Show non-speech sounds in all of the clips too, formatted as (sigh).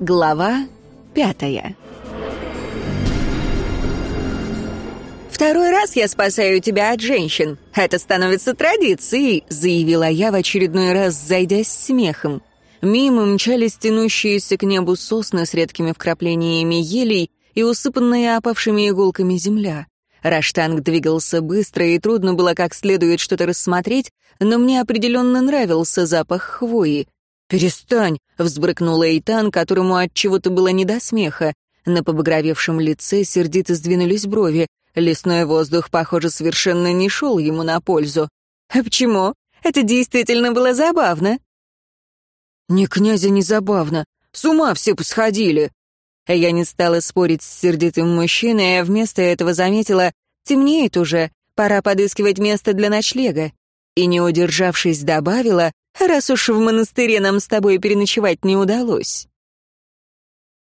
Глава пятая «Второй раз я спасаю тебя от женщин. Это становится традицией», — заявила я в очередной раз, зайдясь смехом. Мимо мчались тянущиеся к небу сосны с редкими вкраплениями елей и усыпанная опавшими иголками земля. Раштанг двигался быстро, и трудно было как следует что-то рассмотреть, но мне определенно нравился запах хвои. «Перестань!» — взбрыкнул Эйтан, которому от чего-то было не до смеха. На побагровевшем лице сердито сдвинулись брови. Лесной воздух, похоже, совершенно не шел ему на пользу. «А почему? Это действительно было забавно». «Не князя не забавно. С ума все посходили!» Я не стала спорить с сердитым мужчиной, а вместо этого заметила, темнеет уже, пора подыскивать место для ночлега. И, не удержавшись, добавила, раз уж в монастыре нам с тобой переночевать не удалось.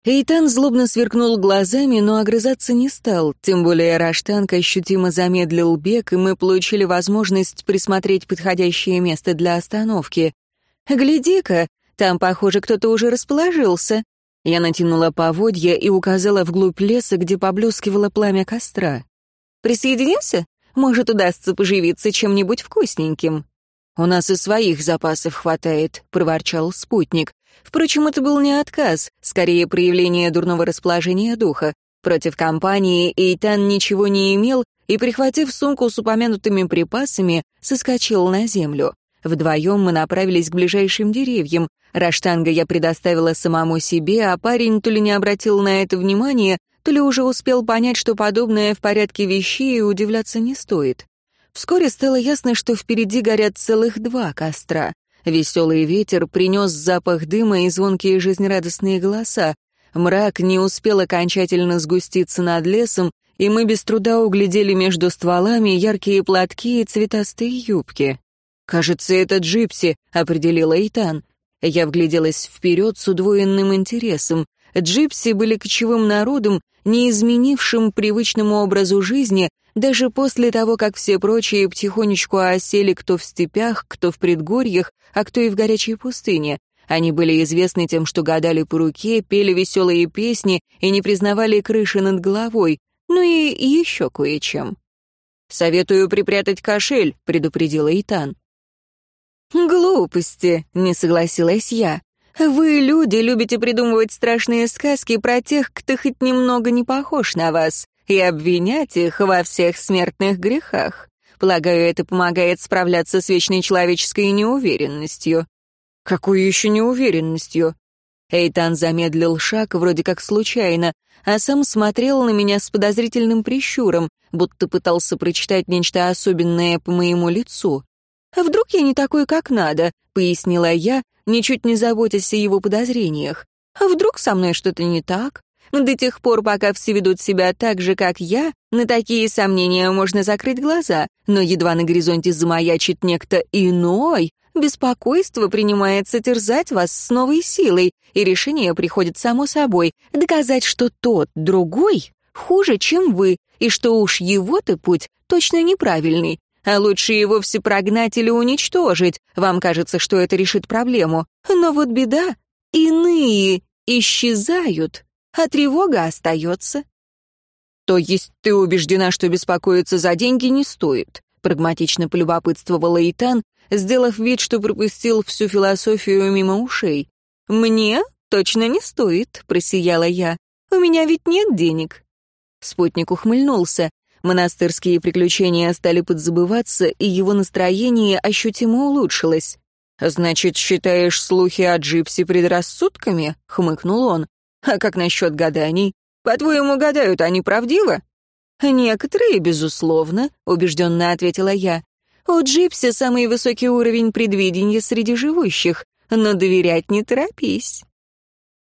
Эйтан злобно сверкнул глазами, но огрызаться не стал, тем более Раштанг ощутимо замедлил бег, и мы получили возможность присмотреть подходящее место для остановки. «Гляди-ка, там, похоже, кто-то уже расположился». Я натянула поводья и указала вглубь леса, где поблескивало пламя костра. «Присоединимся? Может, удастся поживиться чем-нибудь вкусненьким». «У нас и своих запасов хватает», — проворчал спутник. Впрочем, это был не отказ, скорее проявление дурного расположения духа. Против компании Эйтан ничего не имел и, прихватив сумку с упомянутыми припасами, соскочил на землю. Вдвоем мы направились к ближайшим деревьям. Раштанга я предоставила самому себе, а парень то ли не обратил на это внимания, то ли уже успел понять, что подобное в порядке вещей и удивляться не стоит. Вскоре стало ясно, что впереди горят целых два костра. Веселый ветер принес запах дыма и звонкие жизнерадостные голоса. Мрак не успел окончательно сгуститься над лесом, и мы без труда углядели между стволами яркие платки и цветастые юбки. «Кажется, это джипси», — определила Итан. Я вгляделась вперед с удвоенным интересом. Джипси были кочевым народом, не изменившим привычному образу жизни, даже после того, как все прочие потихонечку осели кто в степях, кто в предгорьях, а кто и в горячей пустыне. Они были известны тем, что гадали по руке, пели веселые песни и не признавали крыши над головой, ну и еще кое-чем. «Советую припрятать кошель», — предупредила Итан. «Глупости», — не согласилась я. «Вы, люди, любите придумывать страшные сказки про тех, кто хоть немного не похож на вас и обвинять их во всех смертных грехах. Полагаю, это помогает справляться с вечной человеческой неуверенностью». «Какой еще неуверенностью?» Эйтан замедлил шаг, вроде как случайно, а сам смотрел на меня с подозрительным прищуром, будто пытался прочитать нечто особенное по моему лицу. «А «Вдруг я не такой, как надо», — пояснила я, ничуть не заботясь о его подозрениях. «А вдруг со мной что-то не так? До тех пор, пока все ведут себя так же, как я, на такие сомнения можно закрыть глаза, но едва на горизонте замаячит некто иной, беспокойство принимается терзать вас с новой силой, и решение приходит само собой — доказать, что тот, другой, хуже, чем вы, и что уж его-то путь точно неправильный, а лучше и вовсе прогнать или уничтожить. Вам кажется, что это решит проблему. Но вот беда. Иные исчезают а тревога остается. То есть ты убеждена, что беспокоиться за деньги не стоит? Прагматично полюбопытствовала Итан, сделав вид, что пропустил всю философию мимо ушей. «Мне точно не стоит», — просияла я. «У меня ведь нет денег». Спутник ухмыльнулся. Монастырские приключения стали подзабываться, и его настроение ощутимо улучшилось. «Значит, считаешь слухи о Джипси предрассудками?» — хмыкнул он. А как насчет гаданий? По-твоему, гадают они правдиво? Некоторые, безусловно, убежденно ответила я. У Джипси самый высокий уровень предвидения среди живущих, но доверять не торопись.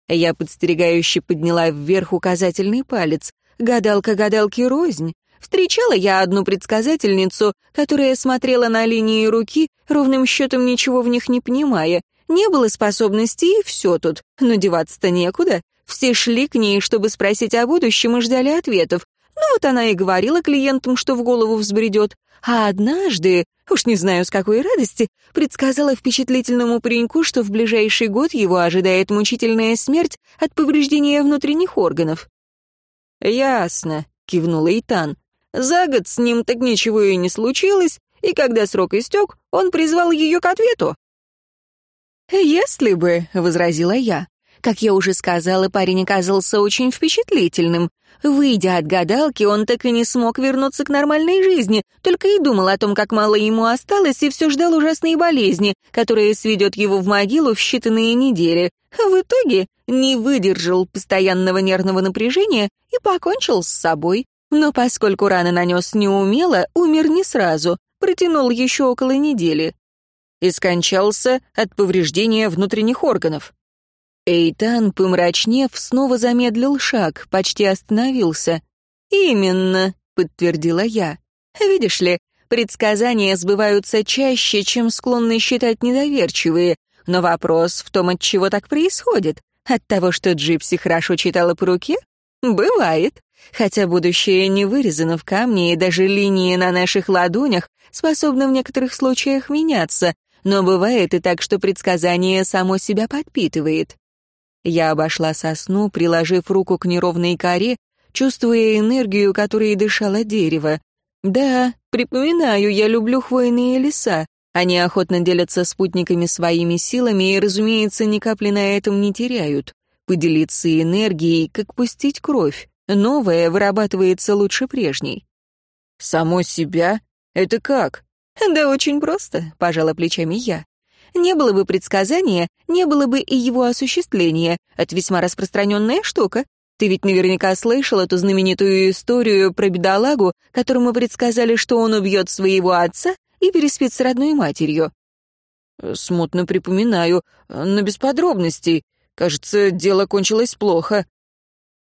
Я подстерегающе подняла вверх указательный палец. Гадалка гадалке рознь. Встречала я одну предсказательницу, которая смотрела на линии руки, ровным счетом ничего в них не понимая. Не было способностей, и все тут. Но деваться-то некуда. Все шли к ней, чтобы спросить о будущем и ждали ответов. Ну вот она и говорила клиентам, что в голову взбредет. А однажды, уж не знаю с какой радости, предсказала впечатлительному пареньку, что в ближайший год его ожидает мучительная смерть от повреждения внутренних органов. «Ясно», — кивнул Эйтан. «За год с ним так ничего и не случилось, и когда срок истек, он призвал ее к ответу». «Если бы», — возразила я. Как я уже сказала, парень оказался очень впечатлительным. Выйдя от гадалки, он так и не смог вернуться к нормальной жизни, только и думал о том, как мало ему осталось, и все ждал ужасной болезни, которая сведет его в могилу в считанные недели. В итоге не выдержал постоянного нервного напряжения и покончил с собой. Но поскольку раны нанес неумело, умер не сразу, протянул еще около недели. И скончался от повреждения внутренних органов. Эйтан, помрачнев, снова замедлил шаг, почти остановился. «Именно», — подтвердила я. «Видишь ли, предсказания сбываются чаще, чем склонны считать недоверчивые, но вопрос в том, от чего так происходит. От того, что Джипси хорошо читала по руке? Бывает. Хотя будущее не вырезано в камне, и даже линии на наших ладонях способны в некоторых случаях меняться, но бывает и так, что предсказание само себя подпитывает. Я обошла сосну, приложив руку к неровной коре, чувствуя энергию, которой дышало дерево. Да, припоминаю, я люблю хвойные леса. Они охотно делятся спутниками своими силами и, разумеется, ни капли на этом не теряют. Поделиться энергией, как пустить кровь. Новое вырабатывается лучше прежней. «Само себя? Это как?» «Да очень просто», — пожала плечами я. Не было бы предсказания, не было бы и его осуществления. Это весьма распространенная штука. Ты ведь наверняка слышал эту знаменитую историю про бедолагу, которому предсказали, что он убьет своего отца и переспит с родной матерью. Смутно припоминаю, но без подробностей. Кажется, дело кончилось плохо.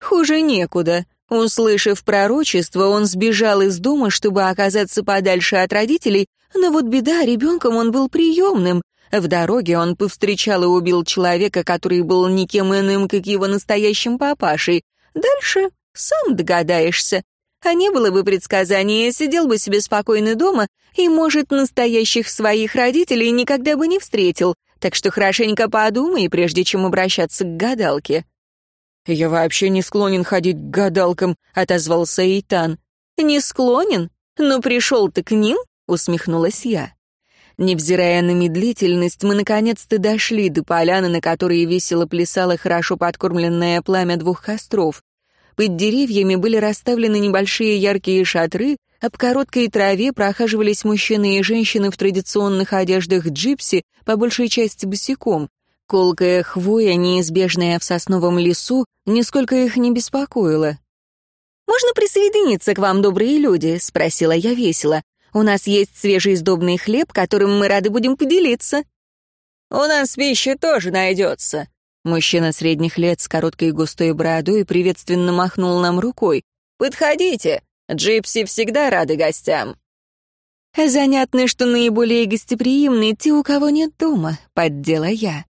Хуже некуда. Услышав пророчество, он сбежал из дома, чтобы оказаться подальше от родителей, но вот беда, ребенком он был приемным, в дороге он повстречал и убил человека, который был никем иным, как его настоящим папашей. Дальше сам догадаешься. А не было бы предсказания, сидел бы себе спокойно дома и, может, настоящих своих родителей никогда бы не встретил. Так что хорошенько подумай, прежде чем обращаться к гадалке. «Я вообще не склонен ходить к гадалкам», — отозвался Эйтан. «Не склонен? Но пришел ты к ним?» — усмехнулась я. Невзирая на медлительность, мы наконец-то дошли до поляны, на которой весело плясало хорошо подкормленное пламя двух костров. Под деревьями были расставлены небольшие яркие шатры, по короткой траве прохаживались мужчины и женщины в традиционных одеждах джипси, по большей части босиком. Колкая хвоя, неизбежная в сосновом лесу, нисколько их не беспокоила. «Можно присоединиться к вам, добрые люди?» — спросила я весело. У нас есть свежий сдобный хлеб, которым мы рады будем поделиться». «У нас пища тоже найдется». Мужчина средних лет с короткой густой бородой приветственно махнул нам рукой. «Подходите, джипси всегда рады гостям». «Занятно, что наиболее гостеприимны те, у кого нет дома», — поддела я.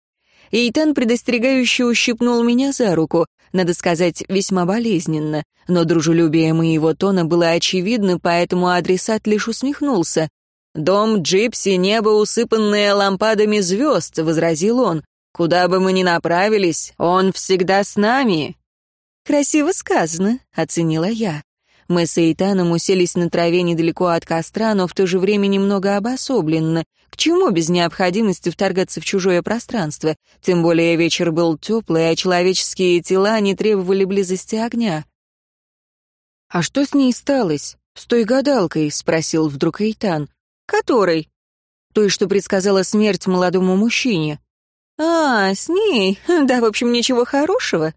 Эйтан предостерегающе ущипнул меня за руку, надо сказать, весьма болезненно, но дружелюбие моего тона было очевидно, поэтому адресат лишь усмехнулся. «Дом Джипси — небо, усыпанное лампадами звезд», — возразил он. «Куда бы мы ни направились, он всегда с нами». «Красиво сказано», — оценила я. Мы с Эйтаном уселись на траве недалеко от костра, но в то же время немного обособленно. К чему без необходимости вторгаться в чужое пространство? Тем более вечер был теплый, а человеческие тела не требовали близости огня. «А что с ней сталось? С той гадалкой?» — спросил вдруг Эйтан. «Которой?» «Той, что предсказала смерть молодому мужчине». «А, с ней? (laughs) Да, в общем, ничего хорошего.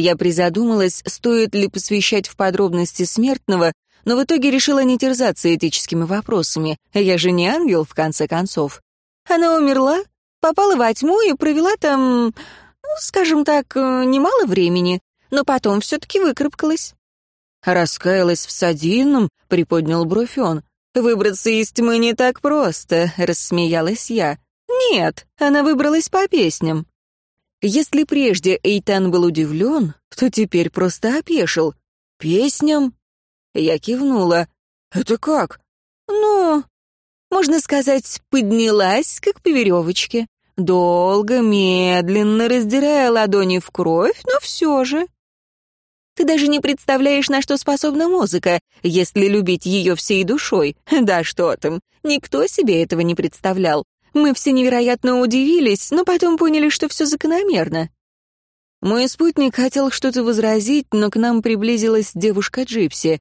Я призадумалась, стоит ли посвящать в подробности смертного, но в итоге решила не терзаться этическими вопросами. Я же не ангел, в конце концов. Она умерла, попала во тьму и провела там, ну, скажем так, немало времени, но потом все-таки выкарабкалась. «Раскаялась в содеянном?» — приподнял бровь он. «Выбраться из тьмы не так просто», — рассмеялась я. «Нет, она выбралась по песням». Если прежде Эйтан был удивлен, то теперь просто опешил. Песням? Я кивнула. «Это как?» «Ну, можно сказать, поднялась, как по веревочке. Долго, медленно, раздирая ладони в кровь, но все же. Ты даже не представляешь, на что способна музыка, если любить ее всей душой. (laughs) Да что там, никто себе этого не представлял. Мы все невероятно удивились, но потом поняли, что все закономерно. Мой спутник хотел что-то возразить, но к нам приблизилась девушка Джипси.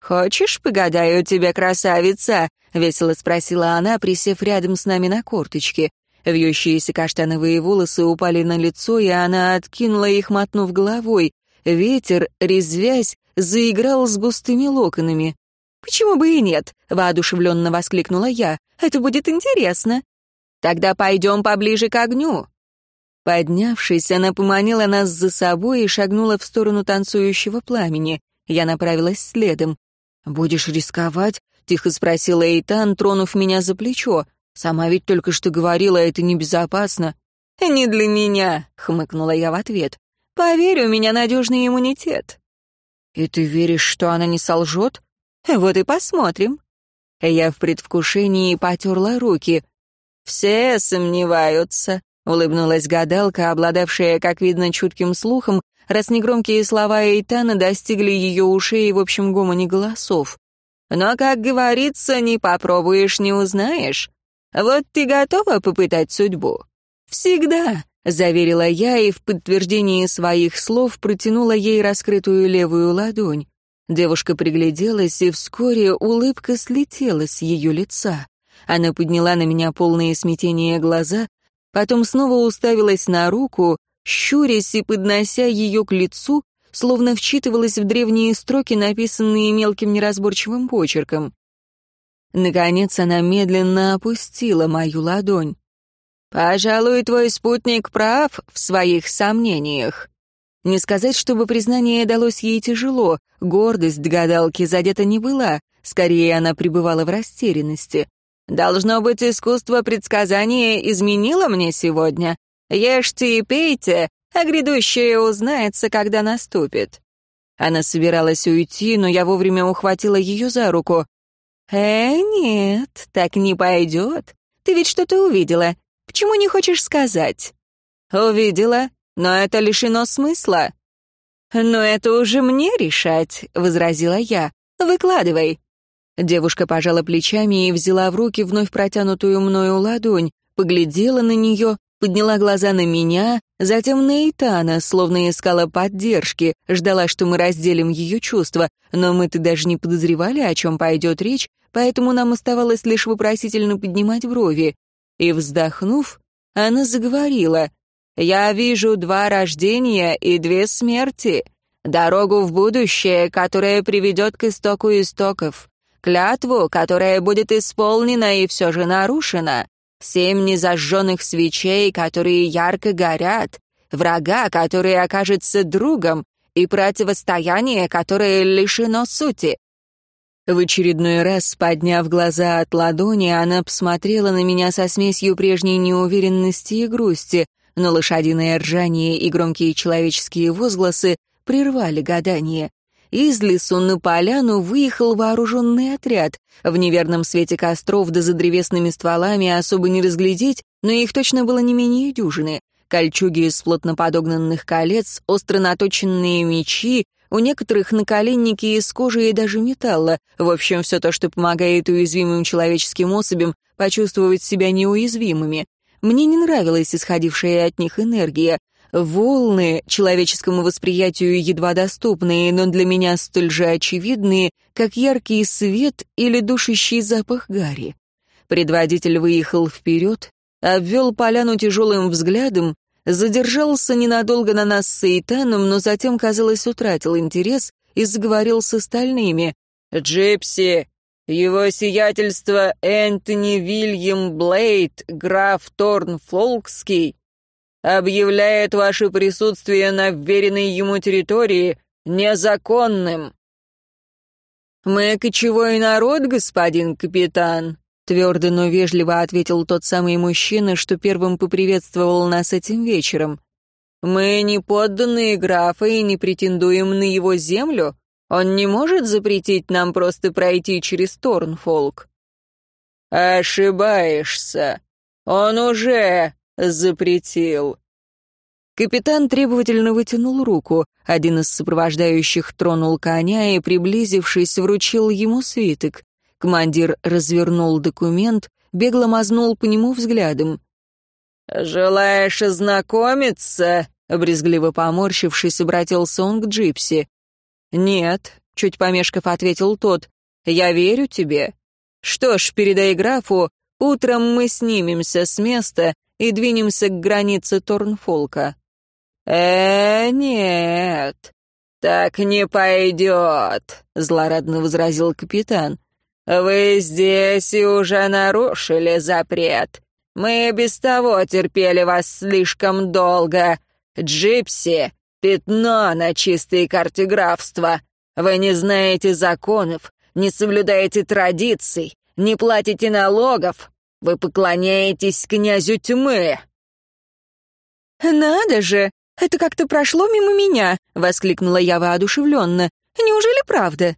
«Хочешь, погадаю тебя, красавица?» — весело спросила она, присев рядом с нами на корточке. Вьющиеся каштановые волосы упали на лицо, и она откинула их, мотнув головой. Ветер, резвясь, заиграл с густыми локонами. «Почему бы и нет?» — воодушевленно воскликнула я. «Это будет интересно». «Тогда пойдем поближе к огню». Поднявшись, она поманила нас за собой и шагнула в сторону танцующего пламени. Я направилась следом. «Будешь рисковать?» — тихо спросила Эйтан, тронув меня за плечо. «Сама ведь только что говорила, это небезопасно». «Не для меня», — хмыкнула я в ответ. «Поверь, у меня надежный иммунитет». «И ты веришь, что она не солжет?» «Вот и посмотрим». Я в предвкушении потерла руки. «Все сомневаются», — улыбнулась гадалка, обладавшая, как видно, чутким слухом, раз негромкие слова Эйтана достигли ее ушей в общем гомоне голосов. «Но, как говорится, не попробуешь, не узнаешь. Вот ты готова попытать судьбу?» «Всегда», — заверила я и в подтверждении своих слов протянула ей раскрытую левую ладонь. Девушка пригляделась, и вскоре улыбка слетела с ее лица. Она подняла на меня полные смятения глаза, потом снова уставилась на руку, щурясь и поднося ее к лицу, словно вчитывалась в древние строки, написанные мелким неразборчивым почерком. Наконец она медленно опустила мою ладонь. «Пожалуй, твой спутник прав в своих сомнениях». Не сказать, чтобы признание далось ей тяжело, гордость гадалки задета не была, скорее она пребывала в растерянности. «Должно быть, искусство предсказания изменило мне сегодня. Ешьте и пейте, а грядущее узнается, когда наступит». Она собиралась уйти, но я вовремя ухватила ее за руку. «Э, нет, так не пойдет. Ты ведь что-то увидела. Почему не хочешь сказать?» «Увидела, но это лишено смысла». «Но это уже мне решать», — возразила я. «Выкладывай». Девушка пожала плечами и взяла в руки вновь протянутую мною ладонь, поглядела на нее, подняла глаза на меня, затем на Итана, словно искала поддержки, ждала, что мы разделим ее чувства, но мы-то даже не подозревали, о чем пойдет речь, поэтому нам оставалось лишь вопросительно поднимать брови. И, вздохнув, она заговорила. «Я вижу два рождения и две смерти, дорогу в будущее, которая приведет к истоку истоков, клятву, которая будет исполнена и все же нарушена, Семь незажженных свечей, которые ярко горят, врага, который окажется другом, и противостояние, которое лишено сути. В очередной раз, подняв глаза от ладони, она посмотрела на меня со смесью прежней неуверенности и грусти, но лошадиное ржание и громкие человеческие возгласы прервали гадание. Из лесу на поляну выехал вооруженный отряд. В неверном свете костров да за древесными стволами особо не разглядеть, но их точно было не менее дюжины. Кольчуги из плотно подогнанных колец, остро наточенные мечи, у некоторых наколенники из кожи и даже металла. В общем, все то, что помогает уязвимым человеческим особям почувствовать себя неуязвимыми. Мне не нравилась исходившая от них энергия. Волны, человеческому восприятию едва доступные, но для меня столь же очевидные, как яркий свет или душащий запах гари. Предводитель выехал вперед, обвел поляну тяжелым взглядом, задержался ненадолго на нас с Эйтаном, но затем, казалось, утратил интерес и заговорил с остальными. «Джипси, его сиятельство Энтони Вильям Блейд, граф Торн Фолкский, объявляет ваше присутствие на вверенной ему территории незаконным». «Мы кочевой народ, господин капитан», — твердо, но вежливо ответил тот самый мужчина, что первым поприветствовал нас этим вечером. «Мы не подданные графа и не претендуем на его землю. Он не может запретить нам просто пройти через Торнфолк?» «Ошибаешься. Он уже запретил». Капитан требовательно вытянул руку. Один из сопровождающих тронул коня и, приблизившись, вручил ему свиток. Командир развернул документ, бегло мазнул по нему взглядом. «Желаешь ознакомиться?» — брезгливо поморщившись, обратился он к Джипси. «Нет», — чуть помешков ответил тот, — «я верю тебе. Что ж, передай графу, утром мы снимемся с места и двинемся к границе Торнфолка». «Э, нет, так не пойдет», — злорадно возразил капитан. «Вы здесь и уже нарушили запрет. Мы без того терпели вас слишком долго. Джипси — пятно на чистой карте графства. Вы не знаете законов, не соблюдаете традиций, не платите налогов. Вы поклоняетесь князю тьмы». «Надо же! Это как-то прошло мимо меня!» — воскликнула я воодушевленно. «Неужели правда?»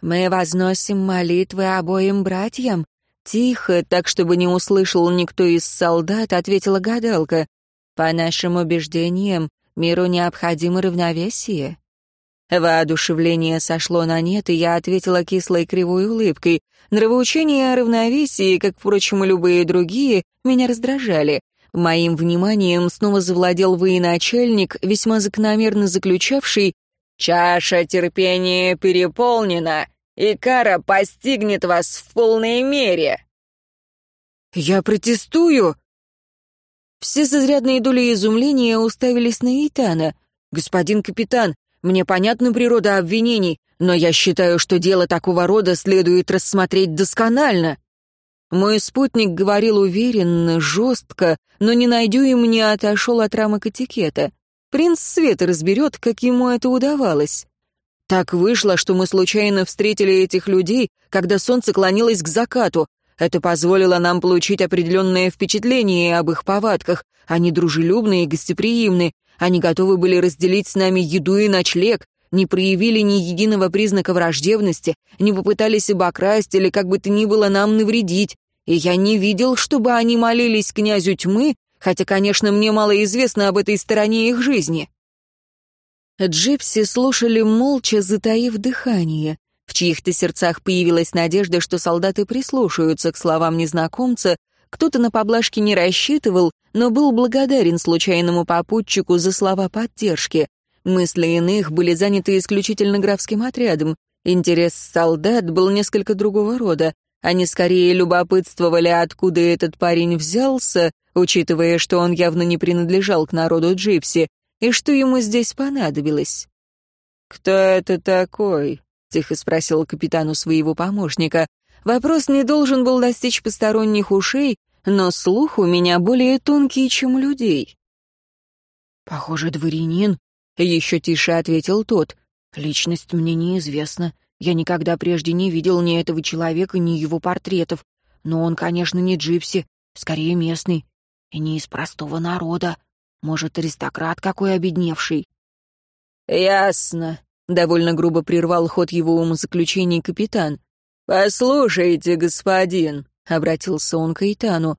«Мы возносим молитвы обоим братьям», Тихо, так чтобы не услышал никто из солдат, ответила гадалка. По нашим убеждениям, миру необходимо равновесие. Воодушевление сошло на нет, и я ответила кислой кривой улыбкой. Нравоучения о равновесии, как, впрочем, и любые другие, меня раздражали. Моим вниманием снова завладел военачальник, весьма закономерно заключавший «Чаша терпения переполнена, и кара постигнет вас в полной мере». «Я протестую!» Все с изрядной долей изумления уставились на Итана. «Господин капитан, мне понятна природа обвинений, но я считаю, что дело такого рода следует рассмотреть досконально». Мой спутник говорил уверенно, жестко, но не найдю им не отошел от рамок этикета. Принц Света разберет, как ему это удавалось. Так вышло, что мы случайно встретили этих людей, когда солнце клонилось к закату. Это позволило нам получить определенное впечатление об их повадках. Они дружелюбны и гостеприимны. Они готовы были разделить с нами еду и ночлег, не проявили ни единого признака враждебности, не попытались обокрасть или как бы то ни было нам навредить. И я не видел, чтобы они молились князю тьмы, хотя, конечно, мне мало известно об этой стороне их жизни. Джипси слушали молча, затаив дыхание. В чьих-то сердцах появилась надежда, что солдаты прислушаются к словам незнакомца, кто-то на поблажки не рассчитывал, но был благодарен случайному попутчику за слова поддержки. Мысли иных были заняты исключительно графским отрядом. Интерес солдат был несколько другого рода. Они скорее любопытствовали, откуда этот парень взялся, учитывая, что он явно не принадлежал к народу Джипси, и что ему здесь понадобилось. «Кто это такой?» — тихо спросил капитану своего помощника. Вопрос не должен был достичь посторонних ушей, но слух у меня более тонкий, чем у людей. «Похоже, дворянин», — еще тише ответил тот. «Личность мне неизвестна. Я никогда прежде не видел ни этого человека, ни его портретов. Но он, конечно, не джипси, скорее местный. И не из простого народа. Может, аристократ какой обедневший?» «Ясно», — довольно грубо прервал ход его умозаключений капитан. «Послушайте, господин», — обратился он к Итану,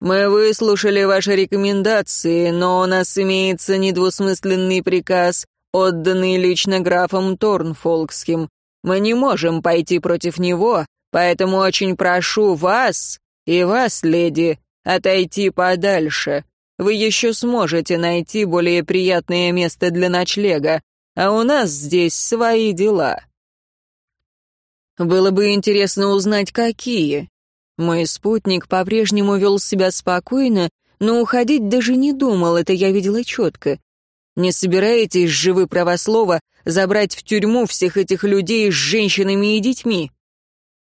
«мы выслушали ваши рекомендации, но у нас имеется недвусмысленный приказ, отданный лично графом Торнфолкским. Мы не можем пойти против него, поэтому очень прошу вас и вас, леди, отойти подальше. Вы еще сможете найти более приятное место для ночлега, а у нас здесь свои дела. Было бы интересно узнать, какие. Мой спутник по-прежнему вел себя спокойно, но уходить даже не думал, это я видела четко. Не собираетесь же вы, правослова, забрать в тюрьму всех этих людей с женщинами и детьми?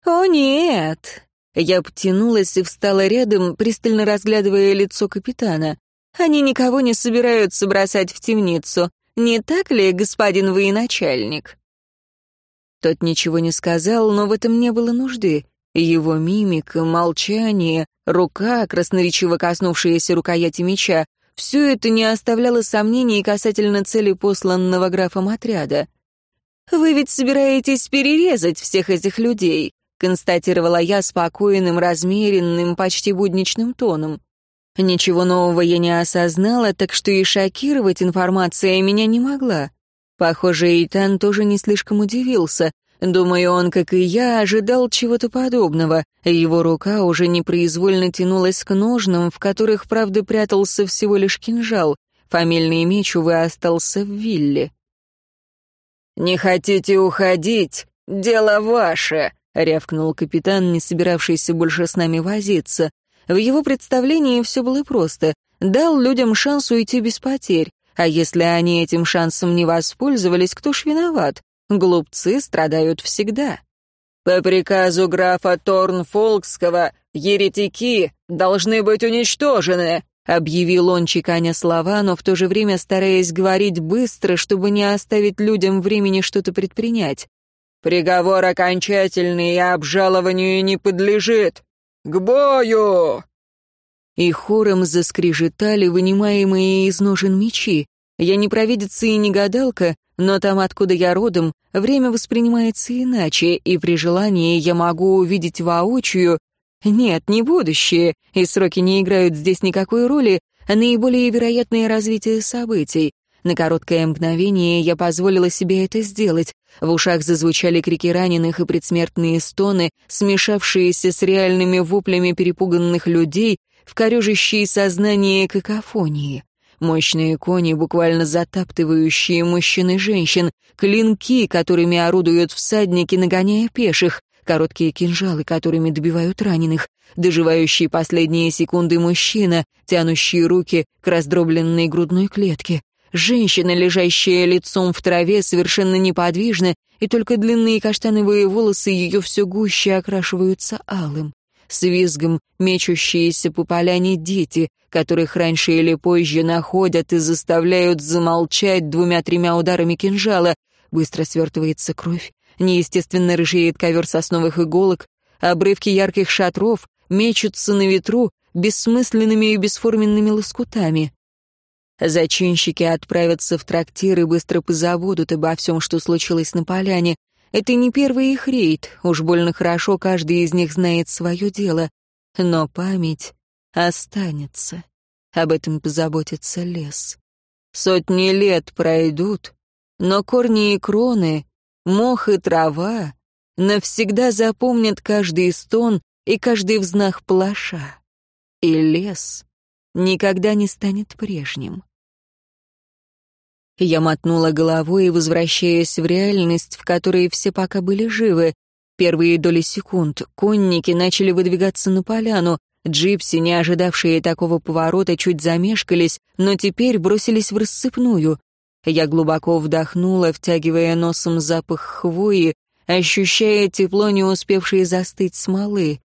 О, нет, я потянулась и встала рядом, пристально разглядывая лицо капитана. «Они никого не собираются бросать в темницу. Не так ли, господин военачальник?» Тот ничего не сказал, но в этом не было нужды. Его мимика, молчание, рука, красноречиво коснувшаяся рукояти меча, все это не оставляло сомнений касательно цели посланного графом отряда. «Вы ведь собираетесь перерезать всех этих людей», констатировала я спокойным, размеренным, почти будничным тоном. Ничего нового я не осознала, так что и шокировать информация меня не могла. Похоже, Эйтан тоже не слишком удивился. Думаю, он, как и я, ожидал чего-то подобного. Его рука уже непроизвольно тянулась к ножнам, в которых, правда, прятался всего лишь кинжал. Фамильный меч, увы, остался в вилле. «Не хотите уходить? Дело ваше!» — рявкнул капитан, не собиравшийся больше с нами возиться. В его представлении все было просто. Дал людям шанс уйти без потерь. А если они этим шансом не воспользовались, кто ж виноват? Глупцы страдают всегда. По приказу графа Торнфолкского еретики должны быть уничтожены, объявил он, чеканя слова, но в то же время стараясь говорить быстро, чтобы не оставить людям времени что-то предпринять. «Приговор окончательный и обжалованию не подлежит. К бою!» И хором заскрежетали вынимаемые из ножен мечи. Я не провидица и не гадалка, но там, откуда я родом, время воспринимается иначе, и при желании я могу увидеть воочию... Нет, не будущее, и сроки не играют здесь никакой роли, а наиболее вероятное развитие событий. На короткое мгновение я позволила себе это сделать. В ушах зазвучали крики раненых и предсмертные стоны, смешавшиеся с реальными воплями перепуганных людей, в корежащие сознание какофонии. Мощные кони, буквально затаптывающие мужчин и женщин, клинки, которыми орудуют всадники, нагоняя пеших, короткие кинжалы, которыми добивают раненых, доживающий последние секунды мужчина, тянущий руки к раздробленной грудной клетке, женщина, лежащая лицом в траве, совершенно неподвижна, и только длинные каштановые волосы ее все гуще окрашиваются алым с визгом мечущиеся по поляне дети, которых раньше или позже находят и заставляют замолчать двумя-тремя ударами кинжала. Быстро свертывается кровь, неестественно рыжеет ковер сосновых иголок, обрывки ярких шатров мечутся на ветру бессмысленными и бесформенными лоскутами. Зачинщики отправятся в трактир и быстро позабудут обо всем, что случилось на поляне, это не первый их рейд, уж больно хорошо каждый из них знает свое дело. Но память останется. Об этом позаботится лес. Сотни лет пройдут, но корни и кроны, мох и трава навсегда запомнят каждый стон и каждый взнах плаша. И лес никогда не станет прежним. Я мотнула головой, возвращаясь в реальность, в которой все пока были живы. Первые доли секунд конники начали выдвигаться на поляну. Джипси, не ожидавшие такого поворота, чуть замешкались, но теперь бросились в рассыпную. Я глубоко вдохнула, втягивая носом запах хвои, ощущая тепло, не успевшей застыть смолы.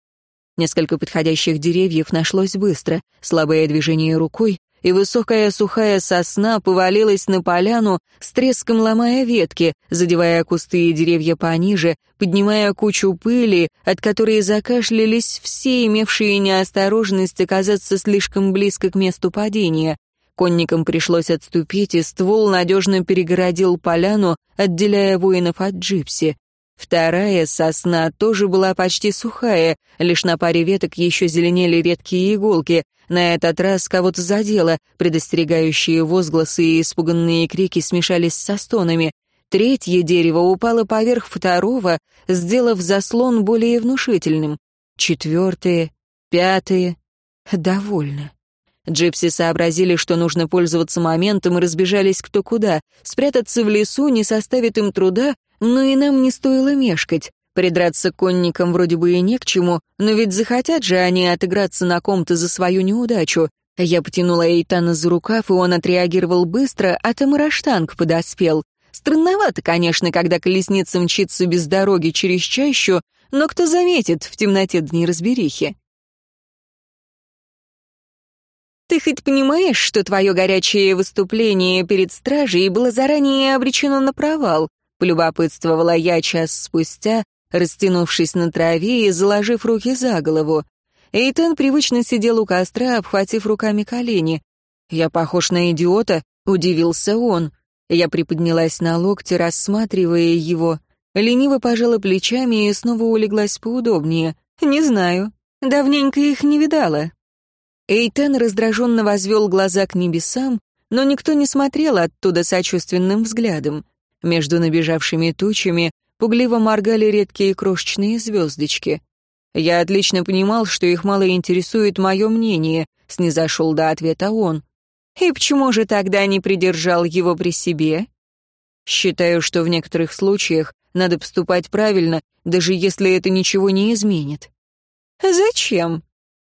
Несколько подходящих деревьев нашлось быстро. Слабое движение рукой, и высокая сухая сосна повалилась на поляну, с треском ломая ветки, задевая кусты и деревья пониже, поднимая кучу пыли, от которой закашлялись все, имевшие неосторожность оказаться слишком близко к месту падения. Конникам пришлось отступить, и ствол надежно перегородил поляну, отделяя воинов от джипси. Вторая сосна тоже была почти сухая, лишь на паре веток еще зеленели редкие иголки. На этот раз кого-то задело, предостерегающие возгласы и испуганные крики смешались со стонами. Третье дерево упало поверх второго, сделав заслон более внушительным. Четвертое, пятое. Довольно. Джипси сообразили, что нужно пользоваться моментом и разбежались кто куда. Спрятаться в лесу не составит им труда, но и нам не стоило мешкать. Придраться конникам вроде бы и не к чему, но ведь захотят же они отыграться на ком-то за свою неудачу. Я потянула Эйтана за рукав, и он отреагировал быстро, а Тамараштанг подоспел. Странновато, конечно, когда колесница мчится без дороги через чащу, но кто заметит в темноте дни разберихи. «Ты хоть понимаешь, что твое горячее выступление перед стражей было заранее обречено на провал?» Полюбопытствовала я час спустя, растянувшись на траве и заложив руки за голову. Эйтон привычно сидел у костра, обхватив руками колени. «Я похож на идиота?» — удивился он. Я приподнялась на локте, рассматривая его, лениво пожала плечами и снова улеглась поудобнее. «Не знаю. Давненько их не видала». Эйтен раздраженно возвел глаза к небесам, но никто не смотрел оттуда сочувственным взглядом. Между набежавшими тучами пугливо моргали редкие крошечные звездочки. Я отлично понимал, что их мало интересует мое мнение, снизошел до ответа он. И почему же тогда не придержал его при себе? Считаю, что в некоторых случаях надо поступать правильно, даже если это ничего не изменит. Зачем?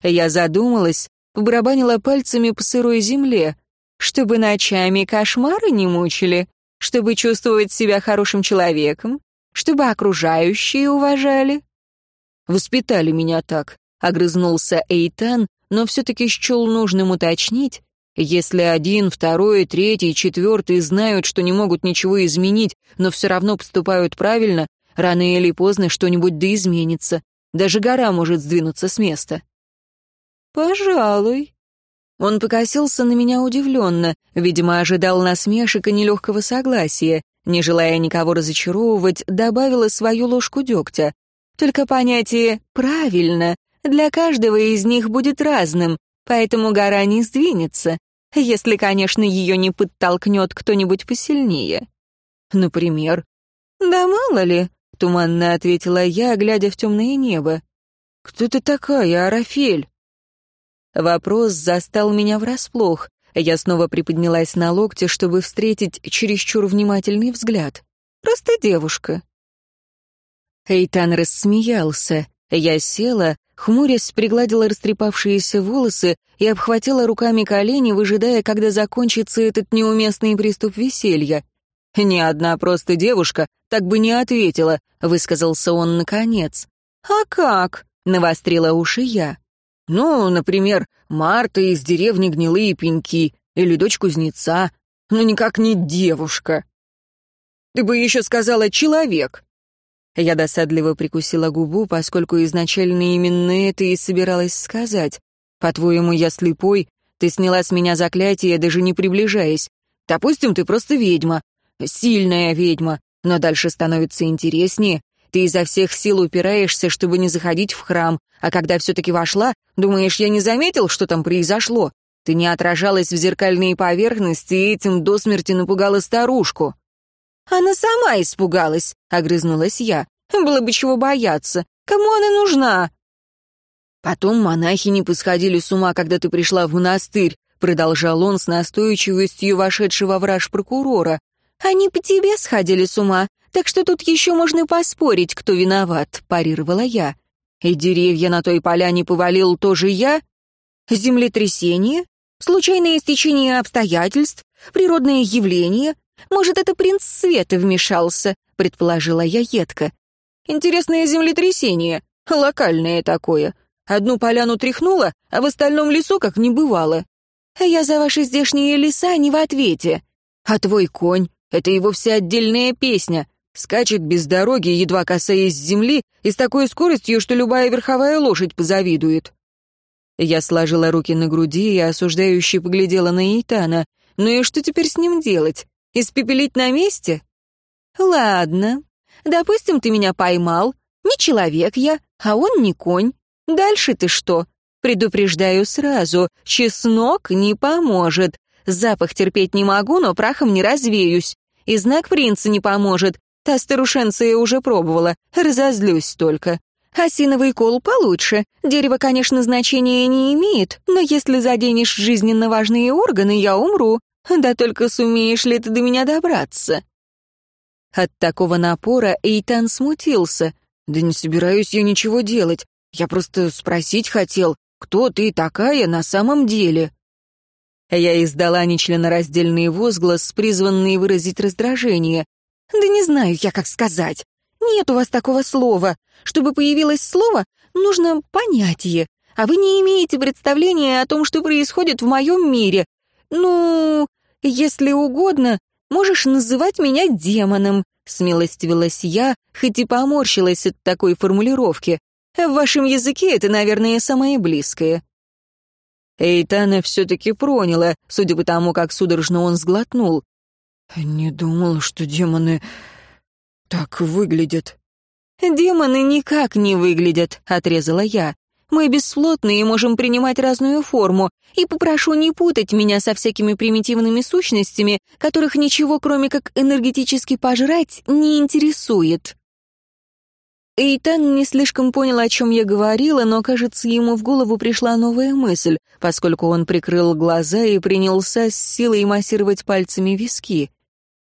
Я задумалась, побарабанила пальцами по сырой земле, чтобы ночами кошмары не мучили, чтобы чувствовать себя хорошим человеком, чтобы окружающие уважали. Воспитали меня так, огрызнулся Эйтан, но все-таки счел нужным уточнить, если один, второй, третий, четвертый знают, что не могут ничего изменить, но все равно поступают правильно, рано или поздно что-нибудь да изменится. Даже гора может сдвинуться с места. «Пожалуй». Он покосился на меня удивленно, видимо, ожидал насмешек и нелегкого согласия. Не желая никого разочаровывать, добавила свою ложку дегтя. Только понятие «правильно» для каждого из них будет разным, поэтому гора не сдвинется, если, конечно, ее не подтолкнет кто-нибудь посильнее. Например? «Да мало ли», — туманно ответила я, глядя в темное небо. «Кто ты такая, Арафель?» Вопрос застал меня врасплох. Я снова приподнялась на локте, чтобы встретить чересчур внимательный взгляд. «Просто девушка». Эйтан рассмеялся. Я села, хмурясь, пригладила растрепавшиеся волосы и обхватила руками колени, выжидая, когда закончится этот неуместный приступ веселья. «Ни одна просто девушка так бы не ответила», — высказался он наконец. «А как?» — навострила уши я. «Ну, например, Марта из деревни Гнилые Пеньки или дочь кузнеца. Ну, никак не девушка». «Ты бы еще сказала «человек». Я досадливо прикусила губу, поскольку изначально именно это и собиралась сказать. «По-твоему, я слепой? Ты сняла с меня заклятие, даже не приближаясь. Допустим, ты просто ведьма. Сильная ведьма. Но дальше становится интереснее. Ты изо всех сил упираешься, чтобы не заходить в храм. А когда все-таки вошла, думаешь, я не заметил, что там произошло? Ты не отражалась в зеркальные поверхности и этим до смерти напугала старушку. «Она сама испугалась», — огрызнулась я. «Было бы чего бояться. Кому она нужна?» «Потом монахи не посходили с ума, когда ты пришла в монастырь», — продолжал он с настойчивостью вошедшего в прокурора. «Они по тебе сходили с ума, так что тут еще можно поспорить, кто виноват», — парировала я. «И деревья на той поляне повалил тоже я? Землетрясение? Случайное стечение обстоятельств? Природное явление? Может, это принц света вмешался, предположила я едко. Интересное землетрясение, локальное такое. Одну поляну тряхнуло, а в остальном лесу как не бывало. Я за ваши здешние леса не в ответе. А твой конь — это его вся отдельная песня. Скачет без дороги, едва касаясь земли, и с такой скоростью, что любая верховая лошадь позавидует. Я сложила руки на груди и осуждающе поглядела на Итана. Ну и что теперь с ним делать? Испепелить на месте? Ладно. Допустим, ты меня поймал. Не человек я, а он не конь. Дальше ты что? Предупреждаю сразу, чеснок не поможет. Запах терпеть не могу, но прахом не развеюсь. И знак принца не поможет. Та старушенция уже пробовала, разозлюсь только. Осиновый кол получше. Дерево, конечно, значения не имеет, но если заденешь жизненно важные органы, я умру. Да только сумеешь ли ты до меня добраться?» От такого напора Эйтан смутился. «Да не собираюсь я ничего делать. Я просто спросить хотел, кто ты такая на самом деле?» Я издала нечленораздельный возглас, призванный выразить раздражение. «Да не знаю я, как сказать. Нет у вас такого слова. Чтобы появилось слово, нужно понятие. А вы не имеете представления о том, что происходит в моем мире. Ну, «Если угодно, можешь называть меня демоном», — смилостивилась я, хоть и поморщилась от такой формулировки. «В вашем языке это, наверное, самое близкое». Эйтана все-таки проняла, судя по тому, как судорожно он сглотнул. Не думал, что демоны так выглядят. «Демоны никак не выглядят», — отрезала я. «Мы бесплотные и можем принимать разную форму, и попрошу не путать меня со всякими примитивными сущностями, которых ничего, кроме как энергетически пожрать, не интересует». Эйтан не слишком понял, о чем я говорила, но, кажется, ему в голову пришла новая мысль, поскольку он прикрыл глаза и принялся с силой массировать пальцами виски.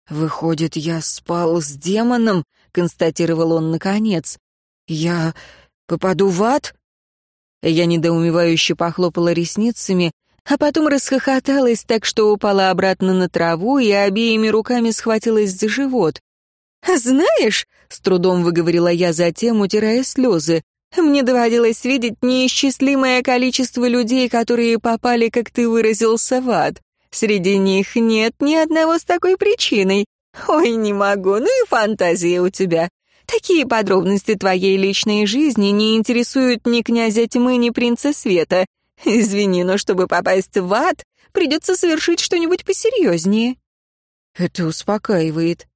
«Выходит, я спал с демоном?» — констатировал он наконец. «Я попаду в ад?» Я недоумевающе похлопала ресницами, а потом расхохоталась так, что упала обратно на траву и обеими руками схватилась за живот. «Знаешь», — с трудом выговорила я затем, утирая слезы, «мне доводилось видеть неисчислимое количество людей, которые попали, как ты выразился, в ад. Среди них нет ни одного с такой причиной. Ой, не могу, ну и фантазия у тебя. Такие подробности твоей личной жизни не интересуют ни князя тьмы, ни принца света. Извини, но чтобы попасть в ад, придется совершить что-нибудь посерьезнее». «Это успокаивает»,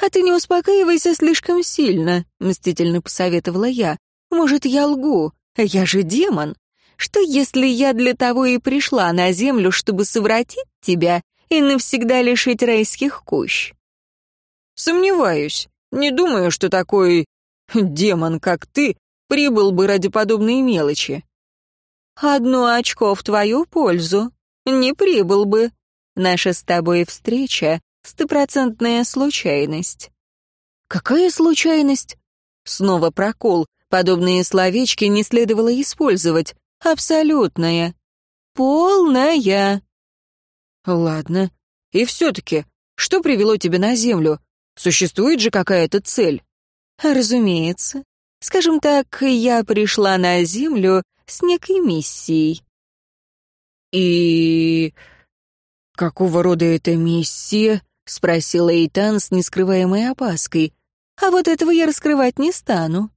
«А ты не успокаивайся слишком сильно», — мстительно посоветовала я. «Может, я лгу? Я же демон. Что, если я для того и пришла на землю, чтобы совратить тебя и навсегда лишить райских кущ?» «Сомневаюсь. Не думаю, что такой демон, как ты, прибыл бы ради подобной мелочи». «Одно очко в твою пользу. Не прибыл бы. Наша с тобой встреча Стопроцентная случайность. Какая случайность? Снова прокол. Подобные словечки не следовало использовать. Абсолютная. Полная. Ладно. И все-таки, что привело тебя на Землю? Существует же какая-то цель? Разумеется. Скажем так, я пришла на Землю с некой миссией. И... Какого рода эта миссия? — спросил Эйтан с нескрываемой опаской. «А вот этого я раскрывать не стану».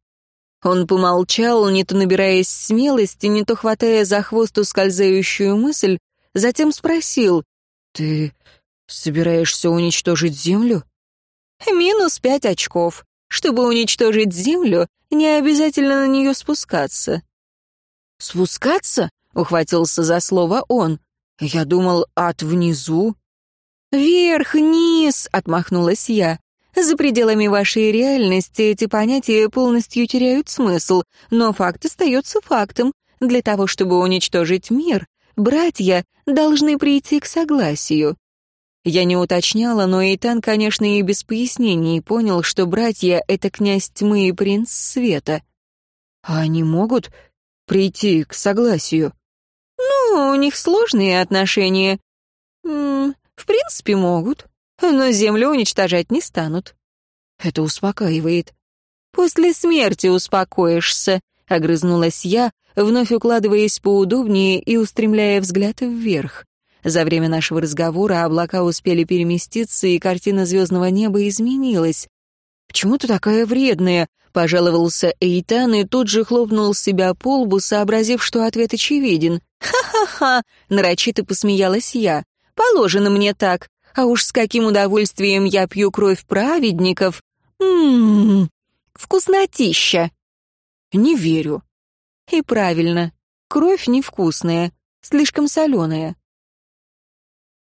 Он помолчал, не то набираясь смелости, не то хватая за хвост ускользающую мысль, затем спросил. «Ты собираешься уничтожить Землю?» «Минус пять очков. Чтобы уничтожить Землю, не обязательно на нее спускаться». «Спускаться?» — ухватился за слово он. «Я думал, ад внизу». «Вверх-низ!» — отмахнулась я. «За пределами вашей реальности эти понятия полностью теряют смысл, но факт остается фактом. Для того, чтобы уничтожить мир, братья должны прийти к согласию». Я не уточняла, но Эйтан, конечно, и без пояснений понял, что братья — это князь тьмы и принц света. А они могут прийти к согласию? Ну, у них сложные отношения. -м, в принципе, могут, но землю уничтожать не станут. Это успокаивает. После смерти успокоишься, огрызнулась я, вновь укладываясь поудобнее и устремляя взгляд вверх. За время нашего разговора облака успели переместиться, и картина звездного неба изменилась. «Почему ты такая вредная?» — пожаловался Эйтан и тут же хлопнул себя по лбу, сообразив, что ответ очевиден. «Ха-ха-ха!» — нарочито посмеялась я. Положено мне так. А уж с каким удовольствием я пью кровь праведников. Ммм, вкуснотища. Не верю. И правильно. Кровь невкусная, слишком соленая.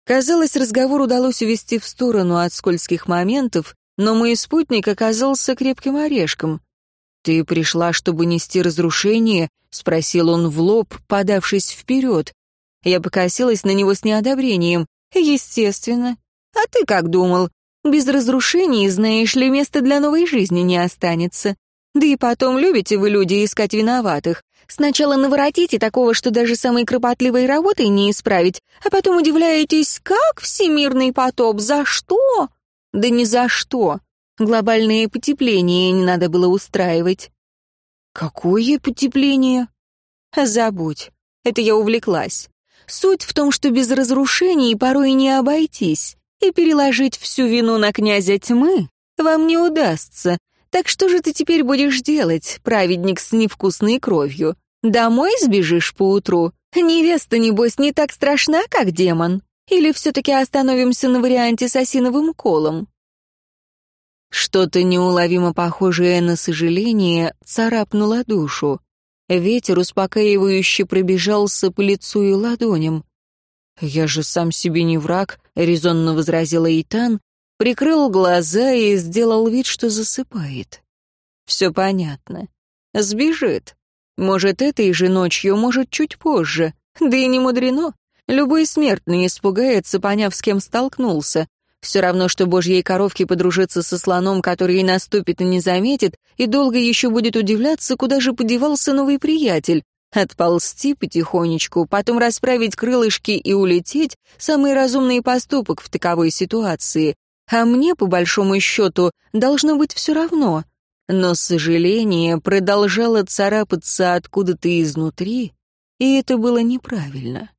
Казалось, разговор удалось увести в сторону от скользких моментов, но мой спутник оказался крепким орешком. «Ты пришла, чтобы нести разрушение?» — спросил он в лоб, подавшись вперед. Я покосилась на него с неодобрением. «Естественно. А ты как думал? Без разрушений, знаешь ли, места для новой жизни не останется. Да и потом любите вы, люди, искать виноватых. Сначала наворотите такого, что даже самой кропотливой работой не исправить, а потом удивляетесь, как всемирный потоп, за что? Да не за что. Глобальное потепление не надо было устраивать. Какое потепление? Забудь. Это я увлеклась. Суть в том, что без разрушений порой не обойтись, и переложить всю вину на князя тьмы вам не удастся. Так что же ты теперь будешь делать, праведник с невкусной кровью? Домой сбежишь поутру? Невеста, небось, не так страшна, как демон. Или все-таки остановимся на варианте с осиновым колом?» Что-то неуловимо похожее на сожаление царапнуло душу. Ветер успокаивающе пробежался по лицу и ладоням. «Я же сам себе не враг», — резонно возразил Эйтан, прикрыл глаза и сделал вид, что засыпает. «Все понятно. Сбежит. Может, этой же ночью, может, чуть позже. Да и не мудрено. Любой смертный испугается, поняв, с кем столкнулся. Все равно, что божьей коровке подружиться со слоном, который и наступит и не заметит, и долго еще будет удивляться, куда же подевался новый приятель. Отползти потихонечку, потом расправить крылышки и улететь — самый разумный поступок в таковой ситуации. А мне, по большому счету, должно быть все равно. Но сожаление продолжало царапаться откуда-то изнутри, и это было неправильно.